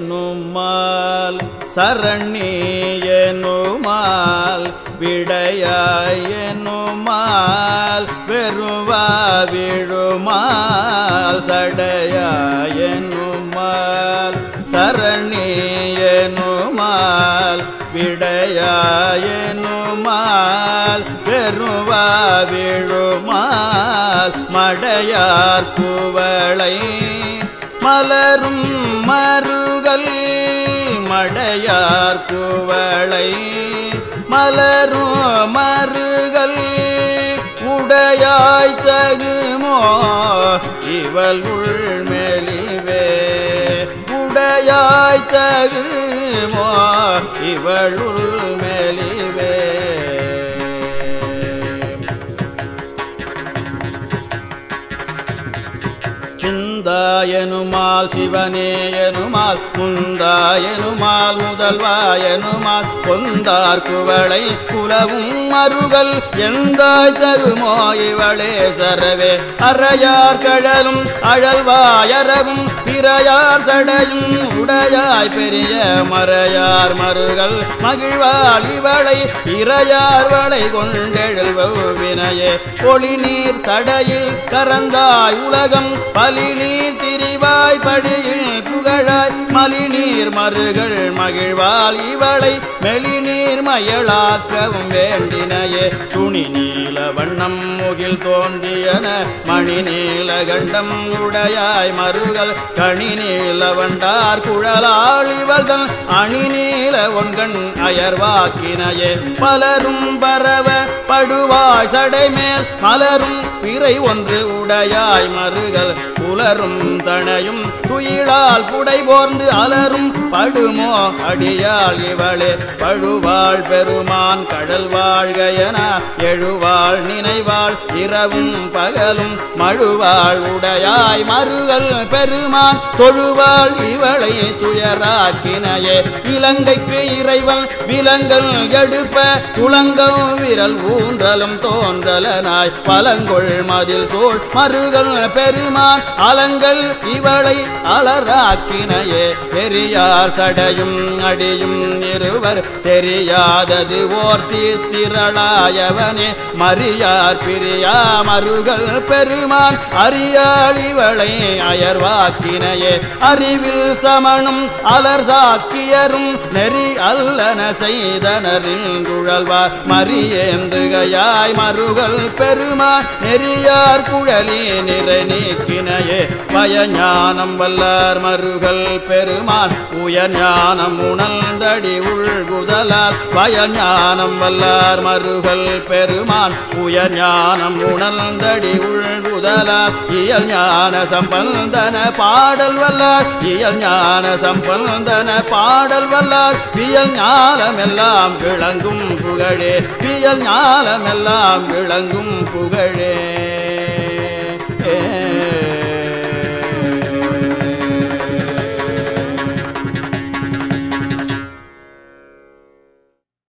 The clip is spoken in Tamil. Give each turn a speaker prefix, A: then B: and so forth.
A: சடையாயனுமால் சரணியனுமால் விடையாயனுமால் வெறுவா விழுமால் சடையாயனுமால் சரணியனுமால் விடையாயனுமால் பெருவா விழுமால் மடையார் குவளை மலரும் மருகல் மடையார் குவளை. மலரும் மருகல் உடையாய் தகுமோ? இவள் உள்மெலிவே. உடையாய் தகுமோ? இவள் உள்மெலிவே. சிந்தாயனுமால் சிவனேயனுமால் முந்தாயனுமால் முதல்வாயனுமால் கொந்தார் குவளை குலவும் மருகல் எந்தாய் தகுமோ இவளே சரவே. அறையார் கழலும் அழல்வாயரவும் பிறையார் சடையும் உடையாய் பெரிய மறையார் மருகள் மகிழ்வாள் இவளை இறையார் வளை கொண்டெழுவினையே ஒளி நீர் சடையில் கரந்தாய் உலகம் பலி நீர் திரிவாய் படியில் புகழாய் மலி நீர் மருகள் மகிழ்வாள் இவளை மெலி நீர் மயளாக்கவும் வேண்டினையே. துணி நீல வண்ணம் முகில் தோன்றியன மணி நீல கண்டம் உடையாய் மருகள் கணி நீல வண்டார் குழலாள் இவள்தன் அணி நீல ஒன்கண் அயர்வாக்கினையே. பலரும் பரவ படுவாய் சடைமேல் மலரும் பிறை ஒன்று உடையாய் மருகல் புலரும் தனையும் துயிலால் புடை போர்ந்து அலரும் படுமோ அடியாள் இவளே? பழுவாள் பெருமான் கடல் வாழ்கையன? எழுவாள் நினைவாள் இரவும் பகலும் மழுவாள் உடையாய் மறுகள் பெருமான். தொழுவாள் இவளை துயராக்கினையே? இலங்கைக்கு இறைவன் விலங்கல் எடுப்ப துளங்கம் விரல் ஊன்றலும் தோன்றலனாய். பலங்கொள் மதில் சோழ் மறுகள் பெருமான். அலங்கள் இவளை அலராக்கினையே? பெரியார் சடையும் அடியும் இருவர் தெரியாதது ஓர் தீர்த்திரளாயவனே. மரியார் பிரியா மருகள் பெருமான் அறியாள் அயர்வாக்கினையே. அறிவில் சமணும் அலர் சாக்கியரும் நெறி அல்லன செய்தனரின் குழல்வார். மரியேந்துகையாய் மருகள் பெருமான் நெறியார் குழலி நிறை நீக்கினையே. பயஞானம் வல்லார் மருகள் பெருமான் உயஞானம் உணர்ந்தடி உள்குதலால் பயஞானம் வல்லார் மருகல் பெருமான். உயஞானம் உணர்ந்தடி உள்குதலால் இயல் ஞான சம்பந்தன பாடல் வல்லார். இயல் ஞான சம்பந்தன பாடல் வல்லார். பியல் ஞானமெல்லாம் விளங்கும் புகழே. பியல் ஞானமெல்லாம் விளங்கும் புகழே.